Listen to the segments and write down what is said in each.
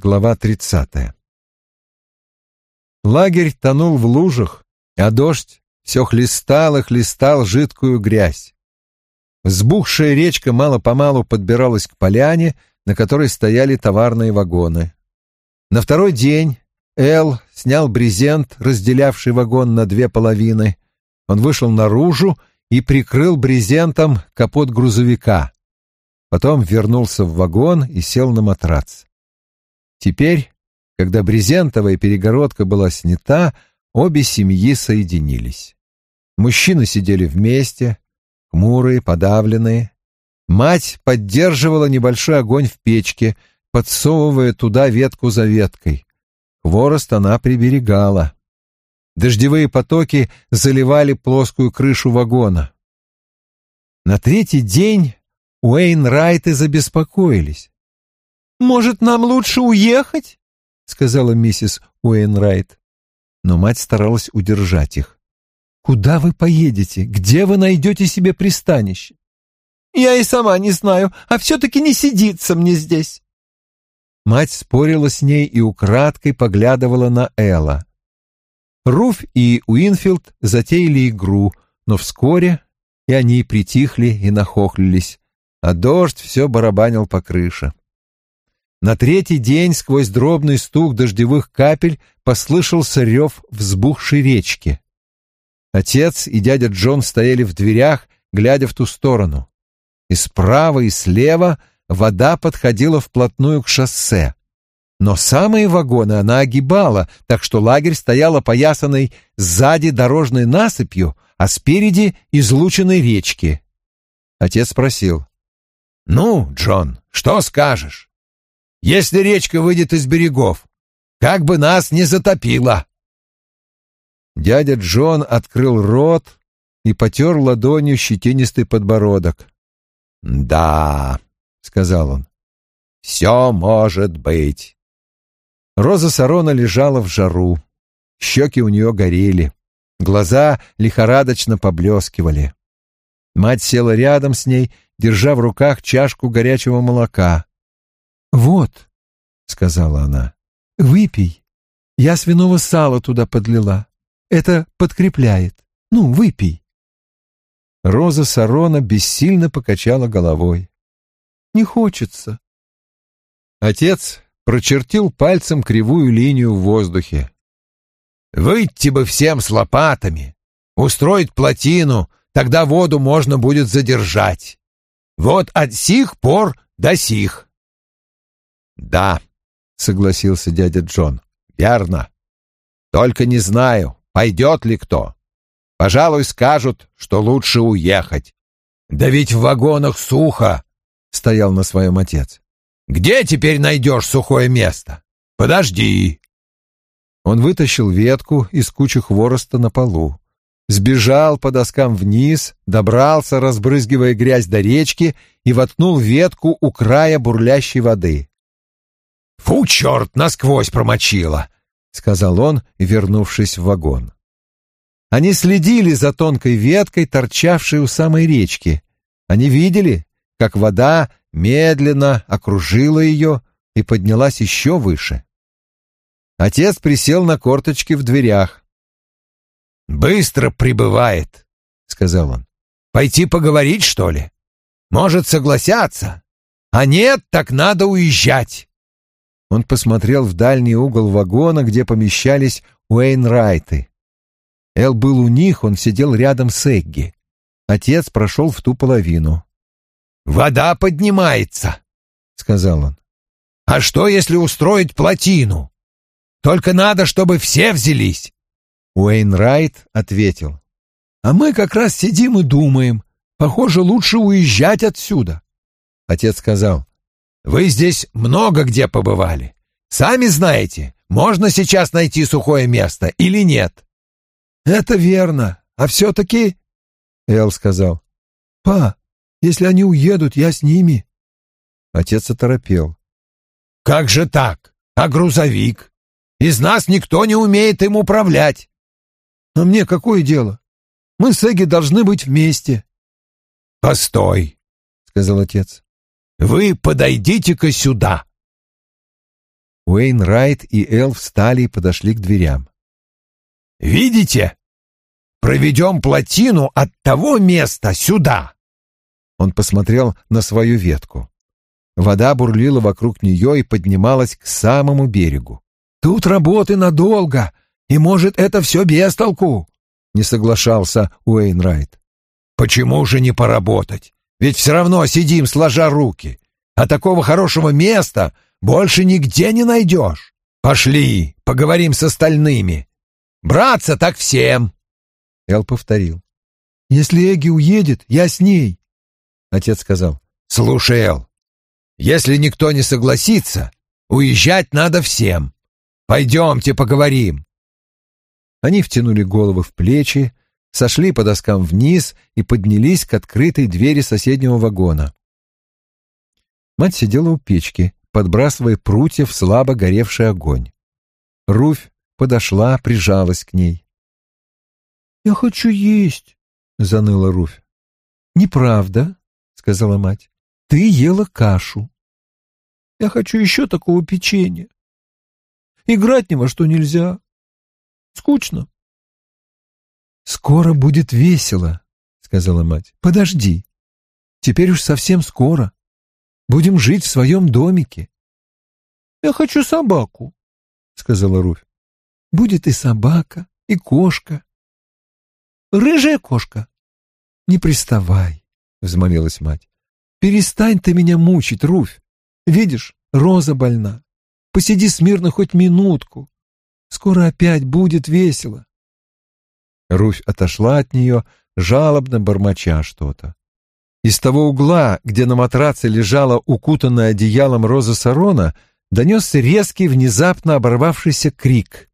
Глава 30. Лагерь тонул в лужах, а дождь все хлестал и хлестал жидкую грязь. Сбухшая речка мало-помалу подбиралась к поляне, на которой стояли товарные вагоны. На второй день Эл снял брезент, разделявший вагон на две половины. Он вышел наружу и прикрыл брезентом капот грузовика. Потом вернулся в вагон и сел на матрац. Теперь, когда брезентовая перегородка была снята, обе семьи соединились. Мужчины сидели вместе, хмурые, подавленные. Мать поддерживала небольшой огонь в печке, подсовывая туда ветку за веткой. Хворост она приберегала. Дождевые потоки заливали плоскую крышу вагона. На третий день Уэйн Райты забеспокоились. «Может, нам лучше уехать?» — сказала миссис Уэйнрайт. Но мать старалась удержать их. «Куда вы поедете? Где вы найдете себе пристанище?» «Я и сама не знаю, а все-таки не сидится мне здесь». Мать спорила с ней и украдкой поглядывала на Элла. Руф и Уинфилд затеяли игру, но вскоре и они притихли и нахохлились, а дождь все барабанил по крыше. На третий день сквозь дробный стук дождевых капель послышался рев взбухшей речки. Отец и дядя Джон стояли в дверях, глядя в ту сторону. И справа, и слева вода подходила вплотную к шоссе. Но самые вагоны она огибала, так что лагерь стоял опоясанный сзади дорожной насыпью, а спереди излученной речки. Отец спросил. «Ну, Джон, что скажешь?» Если речка выйдет из берегов, как бы нас не затопило. Дядя Джон открыл рот и потер ладонью щетинистый подбородок. «Да», — сказал он, — «все может быть». Роза Сарона лежала в жару. Щеки у нее горели, глаза лихорадочно поблескивали. Мать села рядом с ней, держа в руках чашку горячего молока. «Вот», — сказала она, — «выпей. Я свиного сала туда подлила. Это подкрепляет. Ну, выпей». Роза Сарона бессильно покачала головой. «Не хочется». Отец прочертил пальцем кривую линию в воздухе. «Выйти бы всем с лопатами, устроить плотину, тогда воду можно будет задержать. Вот от сих пор до сих». «Да», — согласился дядя Джон, — «верно. Только не знаю, пойдет ли кто. Пожалуй, скажут, что лучше уехать. Да ведь в вагонах сухо», — стоял на своем отец. «Где теперь найдешь сухое место? Подожди». Он вытащил ветку из кучи хвороста на полу, сбежал по доскам вниз, добрался, разбрызгивая грязь до речки, и воткнул ветку у края бурлящей воды. «Фу, черт, насквозь промочила!» — сказал он, вернувшись в вагон. Они следили за тонкой веткой, торчавшей у самой речки. Они видели, как вода медленно окружила ее и поднялась еще выше. Отец присел на корточки в дверях. «Быстро прибывает», — сказал он. «Пойти поговорить, что ли? Может, согласятся? А нет, так надо уезжать». Он посмотрел в дальний угол вагона, где помещались Уэйнрайты. Эл был у них, он сидел рядом с Эгги. Отец прошел в ту половину. «Вода поднимается», — сказал он. «А что, если устроить плотину? Только надо, чтобы все взялись». Уэйнрайт ответил. «А мы как раз сидим и думаем. Похоже, лучше уезжать отсюда». Отец сказал. Вы здесь много где побывали. Сами знаете, можно сейчас найти сухое место или нет. Это верно. А все-таки... Эл сказал. Па, если они уедут, я с ними. Отец оторопел. Как же так? А грузовик? Из нас никто не умеет им управлять. Но мне какое дело? Мы с Эгги должны быть вместе. Постой, сказал отец. Вы подойдите-ка сюда. Уэйн Райт и Эл встали и подошли к дверям. «Видите? Проведем плотину от того места сюда!» Он посмотрел на свою ветку. Вода бурлила вокруг нее и поднималась к самому берегу. «Тут работы надолго, и, может, это все без толку!» — не соглашался Уэйн Райт. «Почему же не поработать? Ведь все равно сидим, сложа руки, а такого хорошего места больше нигде не найдешь. Пошли, поговорим с остальными. Браться так всем. Эл повторил. Если Эгги уедет, я с ней. Отец сказал. Слушай, Эл, если никто не согласится, уезжать надо всем. Пойдемте поговорим. Они втянули головы в плечи, сошли по доскам вниз и поднялись к открытой двери соседнего вагона. Мать сидела у печки, подбрасывая прутья в слабо горевший огонь. Руфь подошла, прижалась к ней. «Я хочу есть», — заныла Руфь. «Неправда», — сказала мать. «Ты ела кашу». «Я хочу еще такого печенья. Играть ни во что нельзя. Скучно». «Скоро будет весело», — сказала мать. «Подожди. Теперь уж совсем скоро. Будем жить в своем домике. «Я хочу собаку», — сказала Руфь. «Будет и собака, и кошка. Рыжая кошка». «Не приставай», — взмолилась мать. «Перестань ты меня мучить, Руфь. Видишь, Роза больна. Посиди смирно хоть минутку. Скоро опять будет весело». Руфь отошла от нее, жалобно бормоча что-то. Из того угла, где на матраце лежала укутанная одеялом Роза Сарона, донесся резкий, внезапно оборвавшийся крик.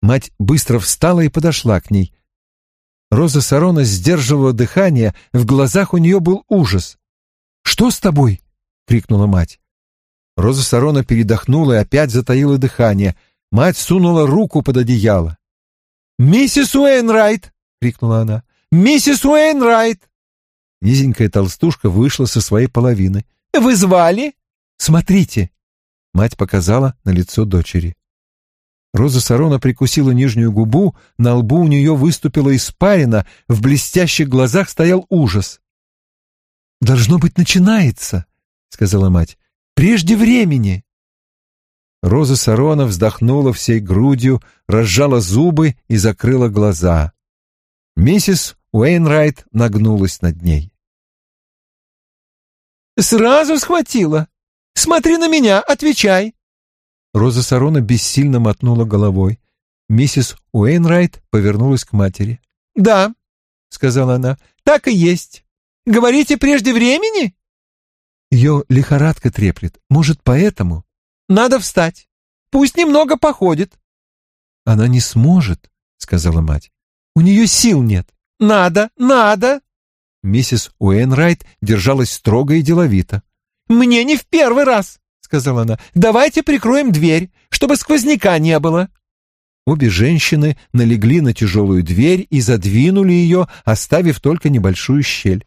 Мать быстро встала и подошла к ней. Роза Сарона сдерживала дыхание, в глазах у нее был ужас. «Что с тобой?» — крикнула мать. Роза Сарона передохнула и опять затаила дыхание. Мать сунула руку под одеяло. «Миссис Уэйнрайт!» — крикнула она. «Миссис Уэйнрайт!» Низенькая толстушка вышла со своей половины. «Вы звали?» «Смотрите!» Мать показала на лицо дочери. Роза Сарона прикусила нижнюю губу, на лбу у нее выступила испарина, в блестящих глазах стоял ужас. «Должно быть, начинается», — сказала мать. «Прежде времени». Роза Сарона вздохнула всей грудью, разжала зубы и закрыла глаза. Миссис Уэйнрайт нагнулась над ней. «Сразу схватила. Смотри на меня, отвечай!» Роза Сарона бессильно мотнула головой. Миссис Уэйнрайт повернулась к матери. «Да», — сказала она, — «так и есть. Говорите прежде времени?» Ее лихорадка треплет. Может, поэтому? Надо встать. Пусть немного походит. Она не сможет, сказала мать. У нее сил нет. Надо, надо. Миссис Уэйнрайт держалась строго и деловито. «Мне не в первый раз», — сказала она. «Давайте прикроем дверь, чтобы сквозняка не было». Обе женщины налегли на тяжелую дверь и задвинули ее, оставив только небольшую щель.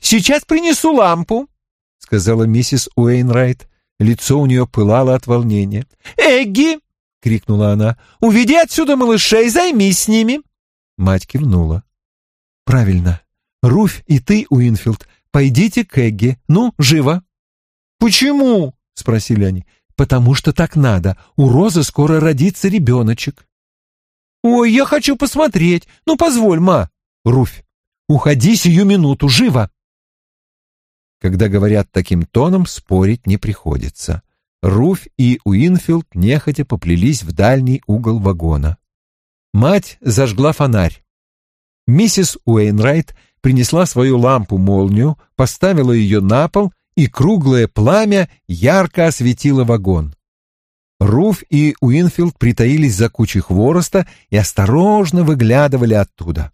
«Сейчас принесу лампу», — сказала миссис Уэйнрайт. Лицо у нее пылало от волнения. «Эгги!» — крикнула она. «Уведи отсюда малышей, займись с ними!» Мать кивнула. «Правильно. Руфь и ты, Уинфилд, пойдите к Эгги. Ну, живо!» «Почему?» — спросили они. «Потому что так надо. У Розы скоро родится ребеночек». «Ой, я хочу посмотреть. Ну, позволь, ма!» «Руфь, уходи сию минуту, живо!» Когда говорят таким тоном, спорить не приходится. Руфь и Уинфилд нехотя поплелись в дальний угол вагона. Мать зажгла фонарь. Миссис Уэйнрайт принесла свою лампу-молнию, поставила ее на пол, и круглое пламя ярко осветило вагон. Руфь и Уинфилд притаились за кучей хвороста и осторожно выглядывали оттуда.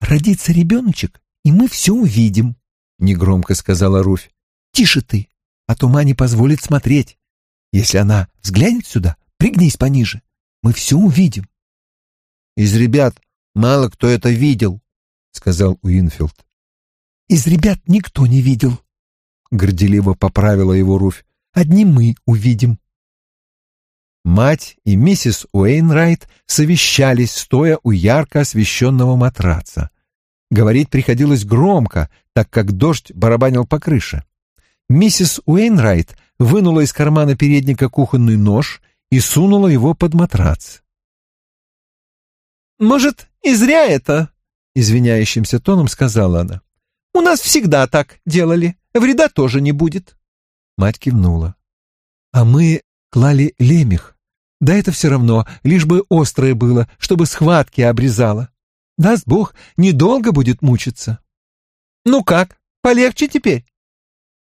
«Родится ребеночек, и мы все увидим», — негромко сказала Руфь. «Тише ты, а то не позволит смотреть. Если она взглянет сюда, пригнись пониже. Мы все увидим». «Из ребят мало кто это видел», — сказал Уинфилд. «Из ребят никто не видел», — горделиво поправила его Руфь. «Одни мы увидим». Мать и миссис Уэйнрайт совещались, стоя у ярко освещенного матраца. Говорить приходилось громко, так как дождь барабанил по крыше. Миссис Уэйнрайт вынула из кармана передника кухонный нож и сунула его под матрац. «Может, и зря это?» — извиняющимся тоном сказала она. «У нас всегда так делали. Вреда тоже не будет». Мать кивнула. «А мы клали лемех. Да это все равно, лишь бы острое было, чтобы схватки обрезало. Даст Бог, недолго будет мучиться». «Ну как, полегче теперь?»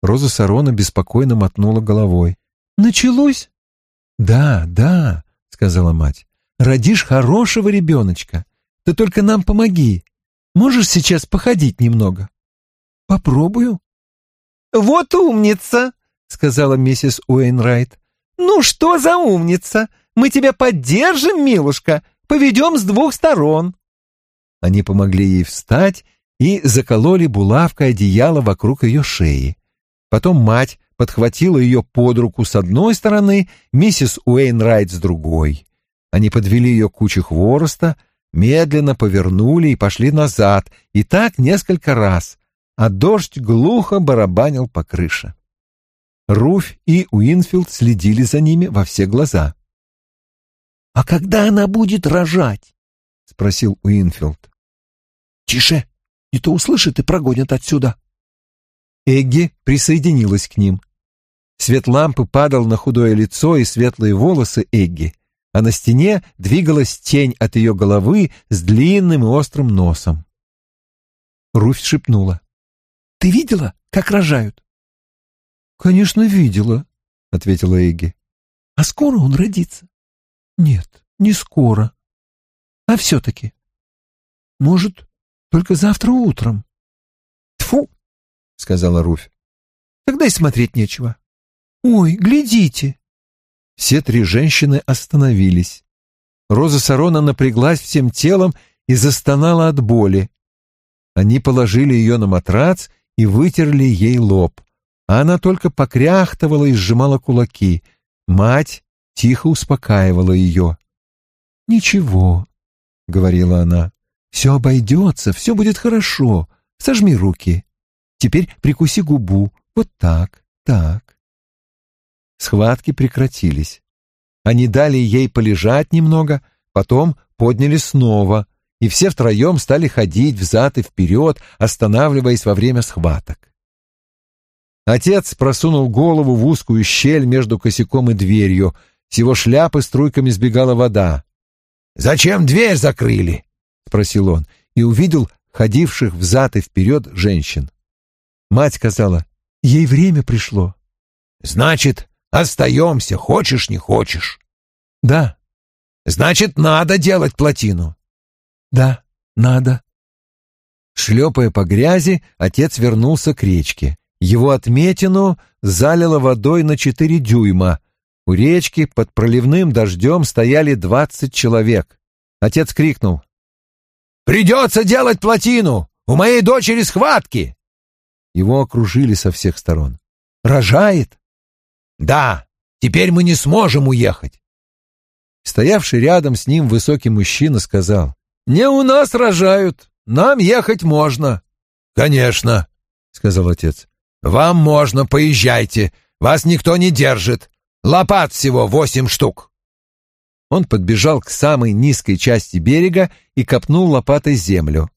Роза Сарона беспокойно мотнула головой. «Началось?» «Да, да», — сказала мать. «Родишь хорошего ребеночка. Ты только нам помоги. Можешь сейчас походить немного?» «Попробую». «Вот умница», — сказала миссис Уэйнрайт. «Ну что за умница? Мы тебя поддержим, милушка, поведем с двух сторон». Они помогли ей встать и закололи булавкой одеяло вокруг ее шеи. Потом мать подхватила ее под руку с одной стороны, миссис Уэйнрайт с другой. Они подвели ее к куче хвороста, медленно повернули и пошли назад, и так несколько раз, а дождь глухо барабанил по крыше. Руфь и Уинфилд следили за ними во все глаза. «А когда она будет рожать?» — спросил Уинфилд. «Тише, не то услышит и прогонят отсюда», Эгги присоединилась к ним. Свет лампы падал на худое лицо и светлые волосы Эгги, а на стене двигалась тень от ее головы с длинным и острым носом. Руфь шепнула. «Ты видела, как рожают?» «Конечно, видела», — ответила Эгги. «А скоро он родится?» «Нет, не скоро. А все-таки?» «Может, только завтра утром?» «Тьфу!» — сказала Руфь. «Тогда и смотреть нечего». «Ой, глядите!» Все три женщины остановились. Роза Сарона напряглась всем телом и застонала от боли. Они положили ее на матрац и вытерли ей лоб. А она только покряхтывала и сжимала кулаки. Мать тихо успокаивала ее. «Ничего», — говорила она, — «все обойдется, все будет хорошо. Сожми руки». Теперь прикуси губу. Вот так, так. Схватки прекратились. Они дали ей полежать немного, потом подняли снова, и все втроем стали ходить взад и вперед, останавливаясь во время схваток. Отец просунул голову в узкую щель между косяком и дверью. С его шляпы струйками сбегала вода. «Зачем дверь закрыли?» — спросил он, и увидел ходивших взад и вперед женщин. Мать сказала, ей время пришло. Значит, остаемся, хочешь, не хочешь. Да. Значит, надо делать плотину. Да, надо. Шлепая по грязи, отец вернулся к речке. Его отметину залило водой на четыре дюйма. У речки под проливным дождем стояли двадцать человек. Отец крикнул. «Придется делать плотину! У моей дочери схватки!» Его окружили со всех сторон. «Рожает?» «Да, теперь мы не сможем уехать». Стоявший рядом с ним высокий мужчина сказал. «Не у нас рожают, нам ехать можно». «Конечно», — сказал отец. «Вам можно, поезжайте, вас никто не держит. Лопат всего восемь штук». Он подбежал к самой низкой части берега и копнул лопатой землю.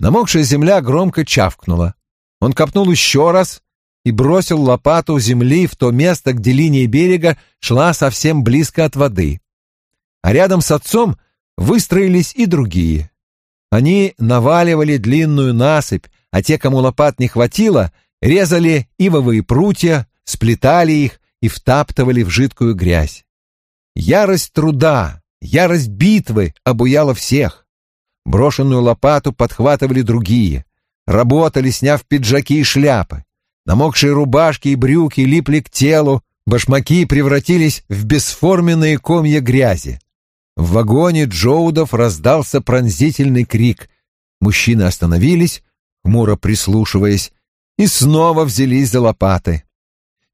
Намокшая земля громко чавкнула. Он копнул еще раз и бросил лопату земли в то место, где линия берега шла совсем близко от воды. А рядом с отцом выстроились и другие. Они наваливали длинную насыпь, а те, кому лопат не хватило, резали ивовые прутья, сплетали их и втаптывали в жидкую грязь. Ярость труда, ярость битвы обуяла всех. Брошенную лопату подхватывали другие работали, сняв пиджаки и шляпы. Намокшие рубашки и брюки липли к телу, башмаки превратились в бесформенные комья грязи. В вагоне Джоудов раздался пронзительный крик. Мужчины остановились, хмуро прислушиваясь, и снова взялись за лопаты.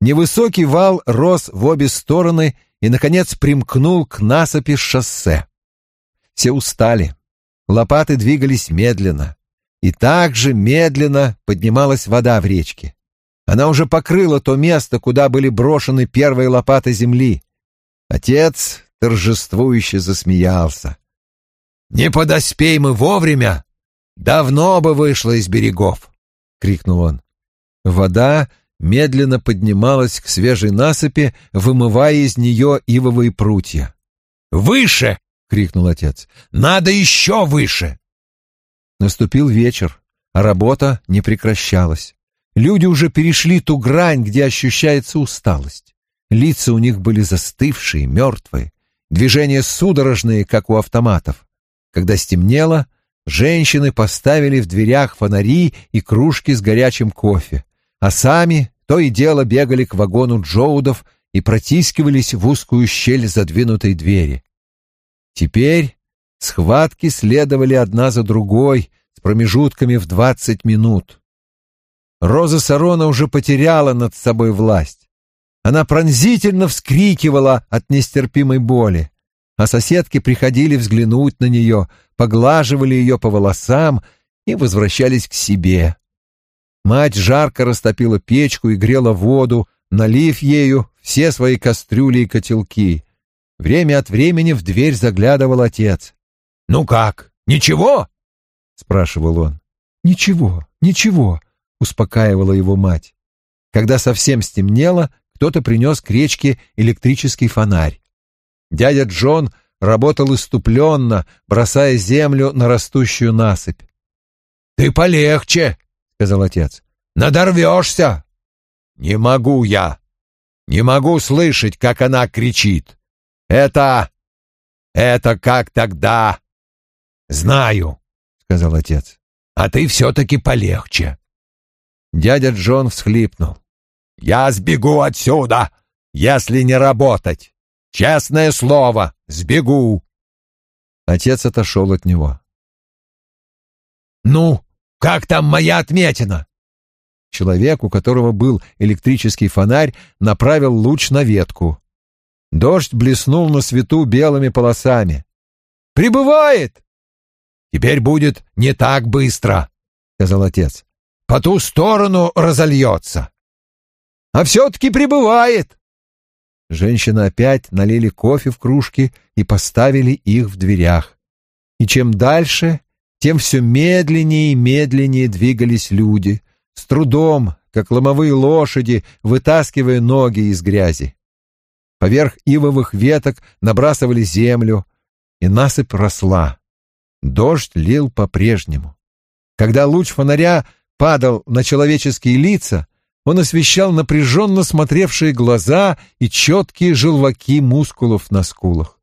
Невысокий вал рос в обе стороны и, наконец, примкнул к насыпи шоссе. Все устали. Лопаты двигались медленно. И также медленно поднималась вода в речке. Она уже покрыла то место, куда были брошены первые лопаты земли. Отец торжествующе засмеялся. «Не подоспей мы вовремя! Давно бы вышла из берегов!» — крикнул он. Вода медленно поднималась к свежей насыпи, вымывая из нее ивовые прутья. «Выше!» — крикнул отец. «Надо еще выше!» Наступил вечер, а работа не прекращалась. Люди уже перешли ту грань, где ощущается усталость. Лица у них были застывшие, мертвые, движения судорожные, как у автоматов. Когда стемнело, женщины поставили в дверях фонари и кружки с горячим кофе, а сами то и дело бегали к вагону Джоудов и протискивались в узкую щель задвинутой двери. Теперь схватки следовали одна за другой с промежутками в двадцать минут. Роза Сарона уже потеряла над собой власть. Она пронзительно вскрикивала от нестерпимой боли, а соседки приходили взглянуть на нее, поглаживали ее по волосам и возвращались к себе. Мать жарко растопила печку и грела воду, налив ею все свои кастрюли и котелки. Время от времени в дверь заглядывал отец. «Ну как, ничего?» — спрашивал он. «Ничего, ничего», — успокаивала его мать. Когда совсем стемнело, кто-то принес к речке электрический фонарь. Дядя Джон работал иступленно, бросая землю на растущую насыпь. «Ты полегче», — сказал отец. «Надорвешься!» «Не могу я! Не могу слышать, как она кричит! Это... это как тогда...» «Знаю», — сказал отец. «А ты все-таки полегче». Дядя Джон всхлипнул. «Я сбегу отсюда, если не работать. Честное слово, сбегу». Отец отошел от него. «Ну, как там моя отметина?» Человек, у которого был электрический фонарь, направил луч на ветку. Дождь блеснул на свету белыми полосами. «Прибывает!» «Теперь будет не так быстро», — сказал отец. «По ту сторону разольется». «А все-таки прибывает!» Женщины опять налили кофе в кружки и поставили их в дверях. И чем дальше, тем все медленнее и медленнее двигались люди, с трудом, как ломовые лошади, вытаскивая ноги из грязи. Поверх ивовых веток набрасывали землю, и насыпь росла. Дождь лил по-прежнему. Когда луч фонаря падал на человеческие лица, он освещал напряженно смотревшие глаза и четкие желваки мускулов на скулах.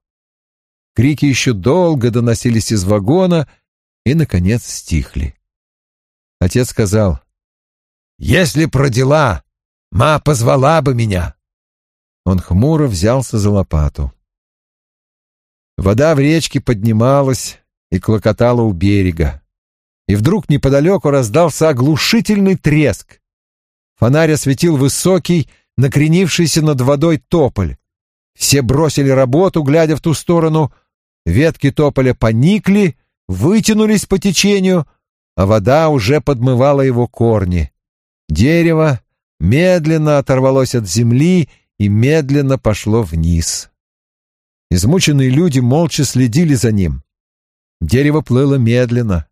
Крики еще долго доносились из вагона, и, наконец, стихли. Отец сказал, «Если про дела, ма позвала бы меня». Он хмуро взялся за лопату. Вода в речке поднималась и клокотала у берега. И вдруг неподалеку раздался оглушительный треск. Фонарь осветил высокий, накренившийся над водой тополь. Все бросили работу, глядя в ту сторону. Ветки тополя поникли, вытянулись по течению, а вода уже подмывала его корни. Дерево медленно оторвалось от земли и медленно пошло вниз. Измученные люди молча следили за ним. Дерево плыло медленно,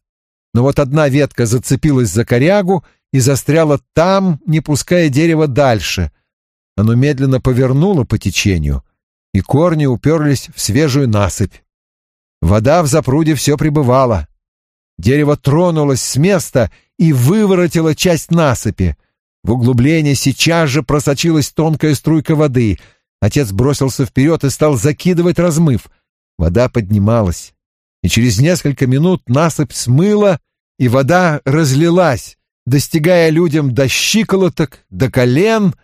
но вот одна ветка зацепилась за корягу и застряла там, не пуская дерево дальше. Оно медленно повернуло по течению, и корни уперлись в свежую насыпь. Вода в запруде все пребывала. Дерево тронулось с места и выворотило часть насыпи. В углубление сейчас же просочилась тонкая струйка воды. Отец бросился вперед и стал закидывать размыв. Вода поднималась, и через несколько минут насыпь смыла, и вода разлилась, достигая людям до щиколоток, до колен.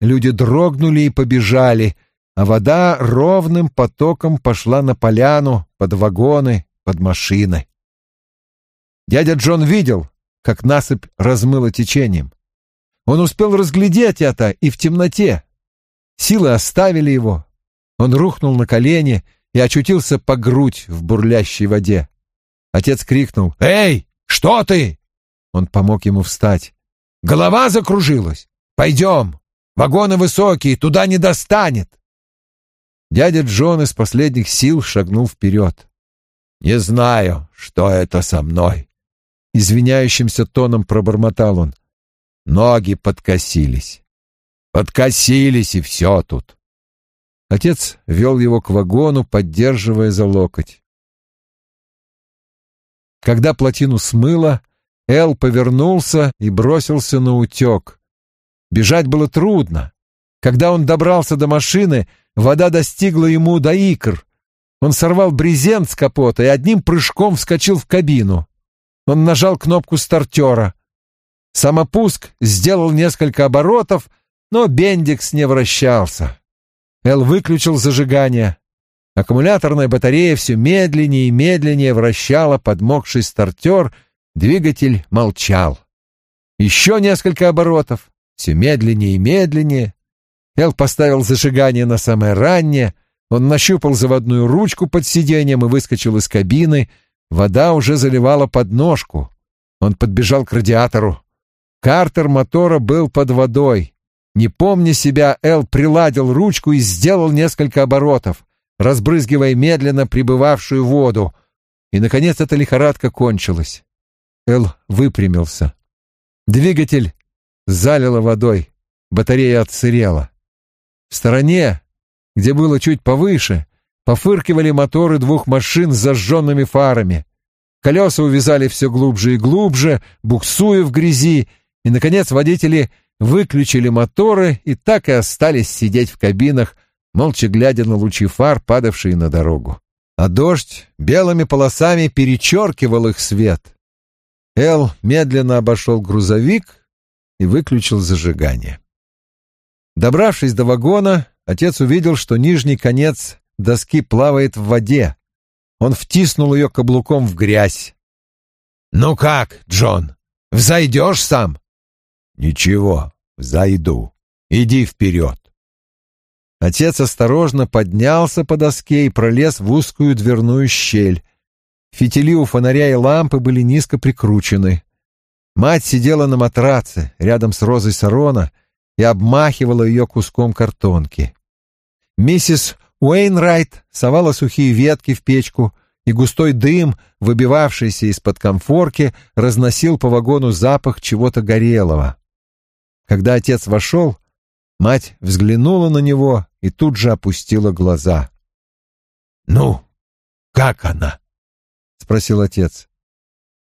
Люди дрогнули и побежали, а вода ровным потоком пошла на поляну, под вагоны, под машины. Дядя Джон видел, как насыпь размыла течением. Он успел разглядеть это и в темноте. Силы оставили его. Он рухнул на колени и очутился по грудь в бурлящей воде. Отец крикнул «Эй, что ты?» Он помог ему встать. «Голова закружилась! Пойдем! Вагоны высокие, туда не достанет!» Дядя Джон из последних сил шагнул вперед. «Не знаю, что это со мной», — извиняющимся тоном пробормотал он. Ноги подкосились. Подкосились, и все тут. Отец вел его к вагону, поддерживая за локоть. Когда плотину смыло, Эл повернулся и бросился на утек. Бежать было трудно. Когда он добрался до машины, вода достигла ему до икр. Он сорвал брезент с капота и одним прыжком вскочил в кабину. Он нажал кнопку стартера. Самопуск сделал несколько оборотов, но Бендикс не вращался. Эл выключил зажигание. Аккумуляторная батарея все медленнее и медленнее вращала подмокший стартер, двигатель молчал. Еще несколько оборотов, все медленнее и медленнее. Эл поставил зажигание на самое раннее, он нащупал заводную ручку под сиденьем и выскочил из кабины. Вода уже заливала подножку. Он подбежал к радиатору. Картер мотора был под водой. Не помня себя, Эл приладил ручку и сделал несколько оборотов, разбрызгивая медленно прибывавшую воду. И, наконец, эта лихорадка кончилась. Эл выпрямился. Двигатель залило водой, батарея отсырела. В стороне, где было чуть повыше, пофыркивали моторы двух машин с зажженными фарами. Колеса увязали все глубже и глубже, буксуя в грязи, и, наконец, водители выключили моторы и так и остались сидеть в кабинах, молча глядя на лучи фар, падавшие на дорогу. А дождь белыми полосами перечеркивал их свет. Эл медленно обошел грузовик и выключил зажигание. Добравшись до вагона, отец увидел, что нижний конец доски плавает в воде. Он втиснул ее каблуком в грязь. «Ну как, Джон, взойдешь сам?» «Ничего, зайду. Иди вперед». Отец осторожно поднялся по доске и пролез в узкую дверную щель. Фитили у фонаря и лампы были низко прикручены. Мать сидела на матраце рядом с Розой Сарона и обмахивала ее куском картонки. Миссис Уэйнрайт совала сухие ветки в печку, и густой дым, выбивавшийся из-под комфорки, разносил по вагону запах чего-то горелого. Когда отец вошел, мать взглянула на него и тут же опустила глаза. «Ну, как она?» — спросил отец.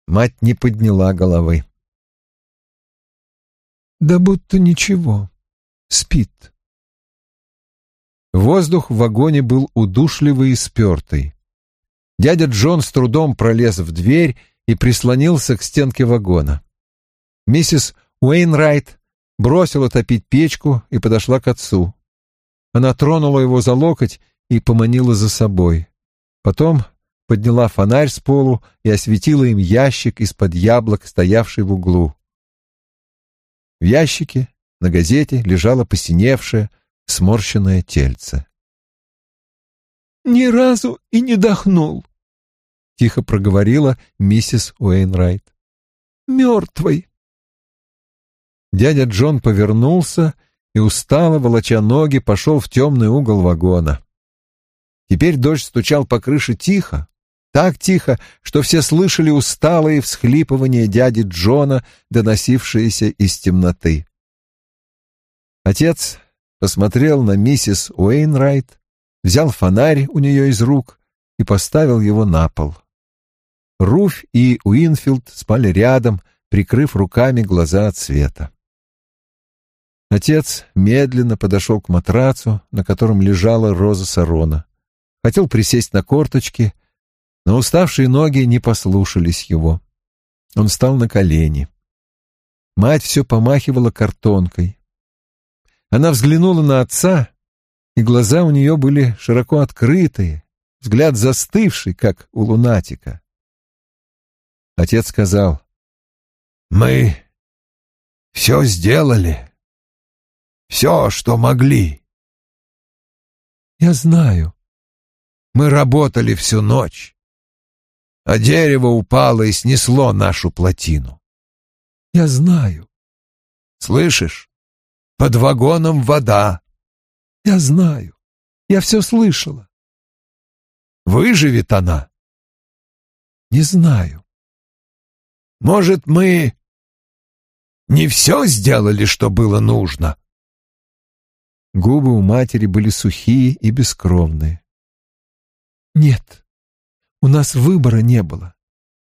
Мать не подняла головы. «Да будто ничего. Спит». Воздух в вагоне был удушливый и спертый. Дядя Джон с трудом пролез в дверь и прислонился к стенке вагона. Миссис Уэйнрайт бросила топить печку и подошла к отцу. Она тронула его за локоть и поманила за собой. Потом подняла фонарь с полу и осветила им ящик из-под яблок, стоявший в углу. В ящике на газете лежало посиневшее, сморщенное тельце. «Ни разу и не дохнул», — тихо проговорила миссис Уэйнрайт. «Мертвый». Дядя Джон повернулся и, устало, волоча ноги, пошел в темный угол вагона. Теперь дождь стучал по крыше тихо, так тихо, что все слышали усталые всхлипывания дяди Джона, доносившиеся из темноты. Отец посмотрел на миссис Уэйнрайт, взял фонарь у нее из рук и поставил его на пол. Руфь и Уинфилд спали рядом, прикрыв руками глаза от света. Отец медленно подошел к матрацу, на котором лежала роза Сарона. Хотел присесть на корточки, но уставшие ноги не послушались его. Он встал на колени. Мать все помахивала картонкой. Она взглянула на отца, и глаза у нее были широко открытые, взгляд застывший, как у лунатика. Отец сказал, «Мы все сделали» все, что могли. Я знаю. Мы работали всю ночь, а дерево упало и снесло нашу плотину. Я знаю. Слышишь? Под вагоном вода. Я знаю. Я все слышала. Выживет она? Не знаю. Может, мы не все сделали, что было нужно? Губы у матери были сухие и бескровные. Нет, у нас выбора не было.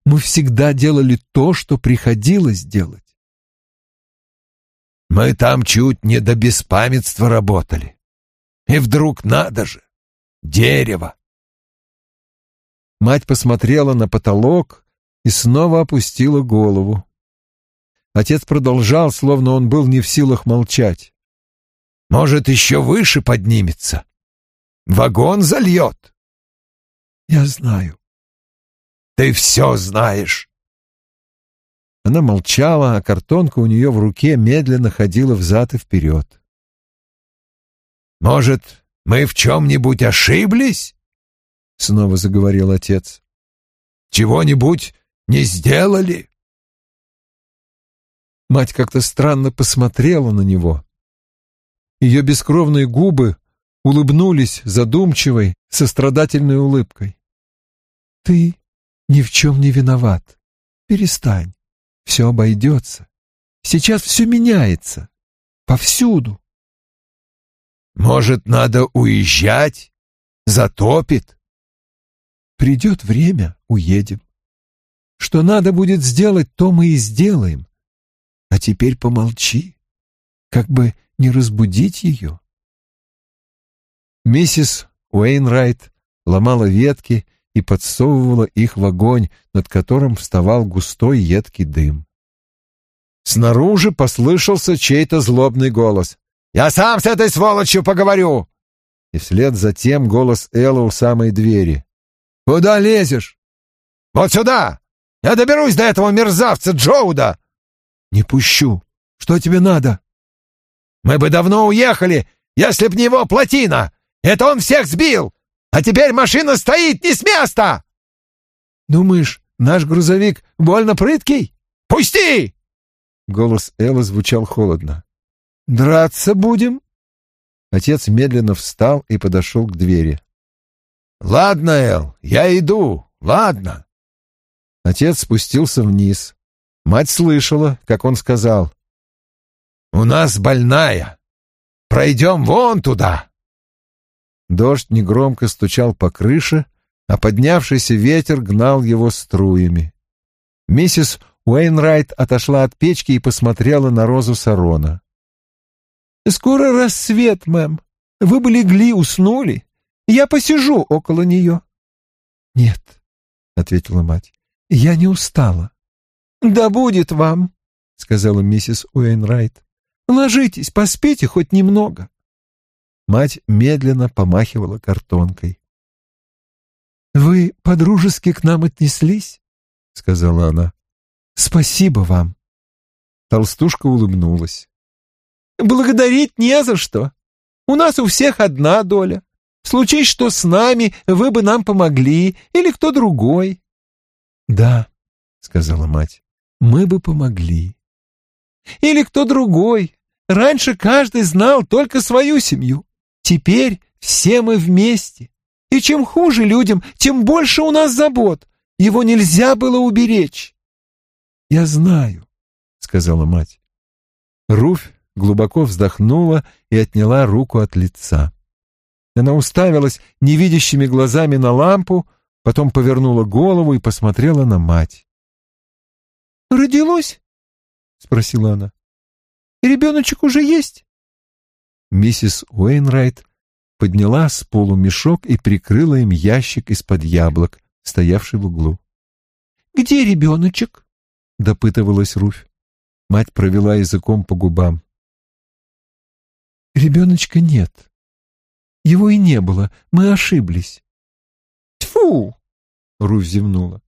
Мы всегда делали то, что приходилось делать. Мы там чуть не до беспамятства работали. И вдруг надо же, дерево. Мать посмотрела на потолок и снова опустила голову. Отец продолжал, словно он был не в силах молчать. Может, еще выше поднимется. Вагон зальет. Я знаю. Ты все знаешь. Она молчала, а картонка у нее в руке медленно ходила взад и вперед. «Может, мы в чем-нибудь ошиблись?» — снова заговорил отец. «Чего-нибудь не сделали?» Мать как-то странно посмотрела на него. Ее бескровные губы улыбнулись задумчивой, сострадательной улыбкой. «Ты ни в чем не виноват. Перестань. Все обойдется. Сейчас все меняется. Повсюду. Может, надо уезжать? Затопит? Придет время, уедем. Что надо будет сделать, то мы и сделаем. А теперь помолчи, как бы не разбудить ее. Миссис Уэйнрайт ломала ветки и подсовывала их в огонь, над которым вставал густой едкий дым. Снаружи послышался чей-то злобный голос. «Я сам с этой сволочью поговорю!» И вслед за тем голос Элла у самой двери. «Куда лезешь?» «Вот сюда! Я доберусь до этого мерзавца Джоуда!» «Не пущу! Что тебе надо?» «Мы бы давно уехали, если б не его плотина! Это он всех сбил! А теперь машина стоит не с места!» «Думаешь, наш грузовик больно прыткий?» «Пусти!» Голос Эллы звучал холодно. «Драться будем?» Отец медленно встал и подошел к двери. «Ладно, Эл, я иду, ладно». Отец спустился вниз. Мать слышала, как он сказал. «У нас больная. Пройдем вон туда». Дождь негромко стучал по крыше, а поднявшийся ветер гнал его струями. Миссис Уэйнрайт отошла от печки и посмотрела на Розу Сарона. «Скоро рассвет, мэм. Вы бы легли, уснули. Я посижу около нее». «Нет», — ответила мать, — «я не устала». «Да будет вам», — сказала миссис Уэйнрайт. «Ложитесь, поспите хоть немного». Мать медленно помахивала картонкой. «Вы по-дружески к нам отнеслись?» — сказала она. «Спасибо вам». Толстушка улыбнулась. «Благодарить не за что. У нас у всех одна доля. Случись, что с нами, вы бы нам помогли, или кто другой». «Да», — сказала мать, — «мы бы помогли». «Или кто другой. Раньше каждый знал только свою семью. Теперь все мы вместе. И чем хуже людям, тем больше у нас забот. Его нельзя было уберечь. Я знаю, сказала мать. Руфь глубоко вздохнула и отняла руку от лица. Она уставилась невидящими глазами на лампу, потом повернула голову и посмотрела на мать. «Родилось?» — спросила она. «Ребеночек уже есть?» Миссис Уэйнрайт подняла с полу мешок и прикрыла им ящик из-под яблок, стоявший в углу. «Где ребеночек?» — допытывалась Руфь. Мать провела языком по губам. «Ребеночка нет. Его и не было. Мы ошиблись». «Тьфу!» — Руфь зевнула.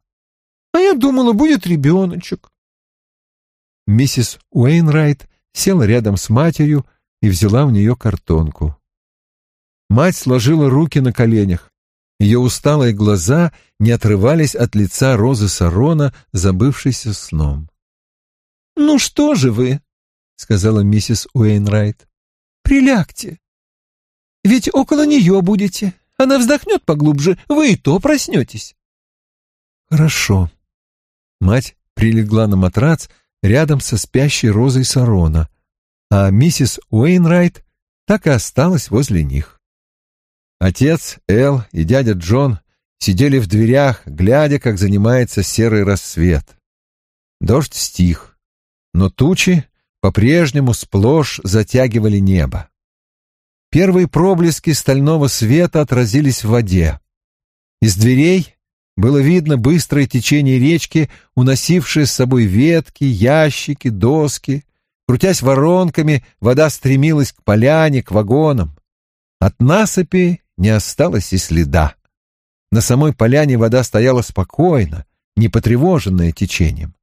«А я думала, будет ребеночек». Миссис Уэйнрайт села рядом с матерью и взяла у нее картонку. Мать сложила руки на коленях. Ее усталые глаза не отрывались от лица Розы Сарона, забывшейся сном. «Ну что же вы?» — сказала миссис Уэйнрайт. «Прилягте. Ведь около нее будете. Она вздохнет поглубже, вы и то проснетесь». «Хорошо». Мать прилегла на матрац рядом со спящей Розой Сарона, а миссис Уэйнрайт так и осталась возле них. Отец, Эл и дядя Джон сидели в дверях, глядя, как занимается серый рассвет. Дождь стих, но тучи по-прежнему сплошь затягивали небо. Первые проблески стального света отразились в воде. Из дверей было видно быстрое течение речки, уносившее с собой ветки, ящики, доски. Крутясь воронками, вода стремилась к поляне, к вагонам. От насыпи не осталось и следа. На самой поляне вода стояла спокойно, не потревоженная течением.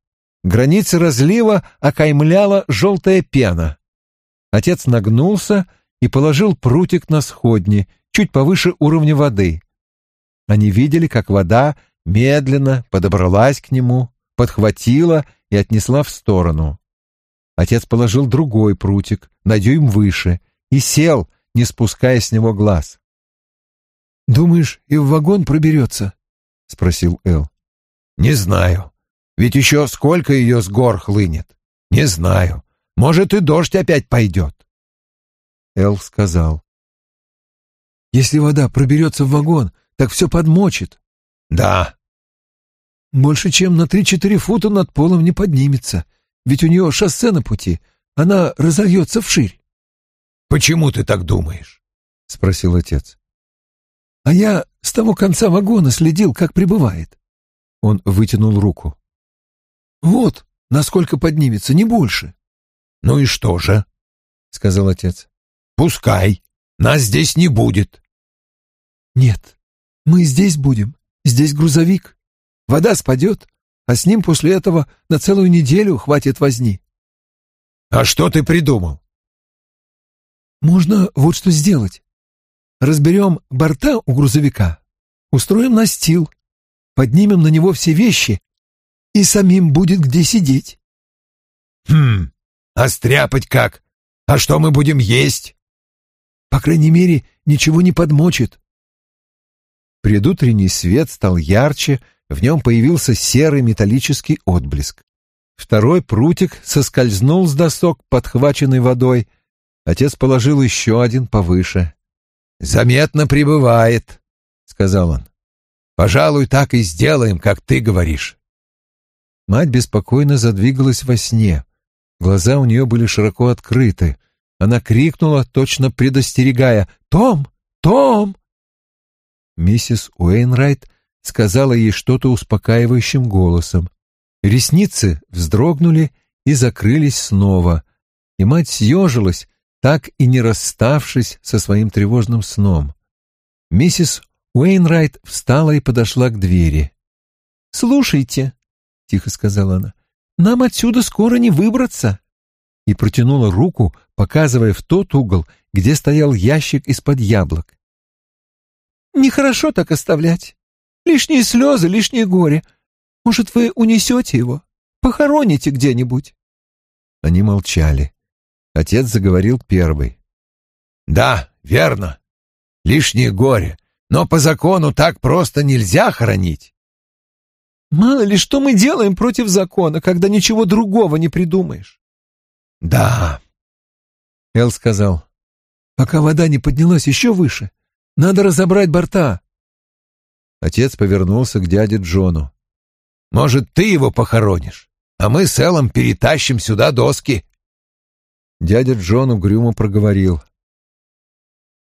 Границы разлива окаймляла желтая пена. Отец нагнулся и положил прутик на сходни, чуть повыше уровня воды. Они видели, как вода медленно подобралась к нему, подхватила и отнесла в сторону. Отец положил другой прутик, на дюйм выше, и сел, не спуская с него глаз. «Думаешь, и в вагон проберется?» — спросил Эл. «Не знаю. Ведь еще сколько ее с гор хлынет? Не знаю. Может, и дождь опять пойдет». Эл сказал. «Если вода проберется в вагон, так все подмочит». «Да». «Больше, чем на три-четыре фута над полом не поднимется, ведь у нее шоссе на пути, она разольется вширь». «Почему ты так думаешь?» — спросил отец. «А я с того конца вагона следил, как прибывает». Он вытянул руку. «Вот, насколько поднимется, не больше». «Ну и что же?» — сказал отец. Пускай. Нас здесь не будет. Нет, мы здесь будем. Здесь грузовик. Вода спадет, а с ним после этого на целую неделю хватит возни. А что ты придумал? Можно вот что сделать. Разберем борта у грузовика, устроим настил, поднимем на него все вещи, и самим будет где сидеть. Хм, а стряпать как? А что мы будем есть? По крайней мере, ничего не подмочит. Предутренний свет стал ярче, в нем появился серый металлический отблеск. Второй прутик соскользнул с досок, подхваченный водой. Отец положил еще один повыше. «Заметно прибывает», — сказал он. «Пожалуй, так и сделаем, как ты говоришь». Мать беспокойно задвигалась во сне. Глаза у нее были широко открыты. Она крикнула, точно предостерегая «Том! Том!». Миссис Уэйнрайт сказала ей что-то успокаивающим голосом. Ресницы вздрогнули и закрылись снова, и мать съежилась, так и не расставшись со своим тревожным сном. Миссис Уэйнрайт встала и подошла к двери. «Слушайте», — тихо сказала она, — «нам отсюда скоро не выбраться» и протянула руку, показывая в тот угол, где стоял ящик из-под яблок. «Нехорошо так оставлять. Лишние слезы, лишнее горе. Может, вы унесете его? Похороните где-нибудь?» Они молчали. Отец заговорил первый. «Да, верно. Лишнее горе. Но по закону так просто нельзя хоронить». «Мало ли, что мы делаем против закона, когда ничего другого не придумаешь. «Да», — Эл сказал, — «пока вода не поднялась еще выше, надо разобрать борта». Отец повернулся к дяде Джону. «Может, ты его похоронишь, а мы с Элом перетащим сюда доски?» Дядя Джон угрюмо проговорил.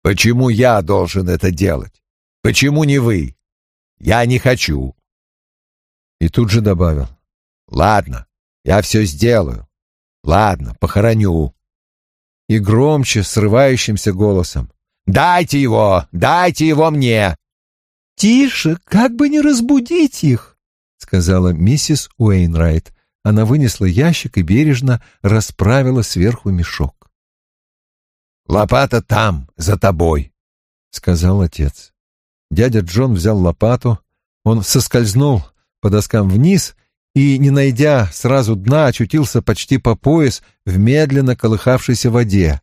«Почему я должен это делать? Почему не вы? Я не хочу». И тут же добавил. «Ладно, я все сделаю. Ладно, похороню. И громче, срывающимся голосом. «Дайте его! Дайте его мне!» «Тише, как бы не разбудить их!» — сказала миссис Уэйнрайт. Она вынесла ящик и бережно расправила сверху мешок. «Лопата там, за тобой!» — сказал отец. Дядя Джон взял лопату, он соскользнул по доскам вниз и, не найдя сразу дна, очутился почти по пояс в медленно колыхавшейся воде.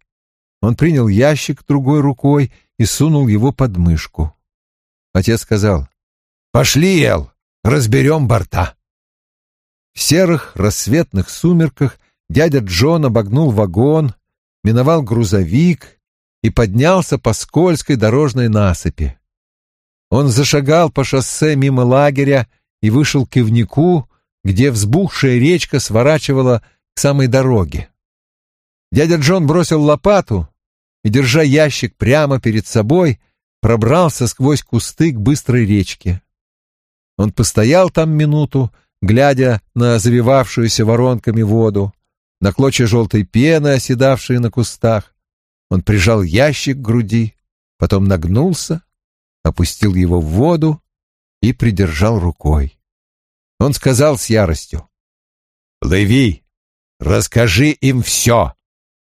Он принял ящик другой рукой и сунул его под мышку. Отец сказал, «Пошли, Эл, разберем борта». В серых рассветных сумерках дядя Джон обогнул вагон, миновал грузовик и поднялся по скользкой дорожной насыпи. Он зашагал по шоссе мимо лагеря и вышел к ивнику, где взбухшая речка сворачивала к самой дороге. Дядя Джон бросил лопату и, держа ящик прямо перед собой, пробрался сквозь кусты к быстрой речке. Он постоял там минуту, глядя на завивавшуюся воронками воду, на клочья желтой пены, оседавшие на кустах. Он прижал ящик к груди, потом нагнулся, опустил его в воду и придержал рукой. Он сказал с яростью, «Плыви, расскажи им все,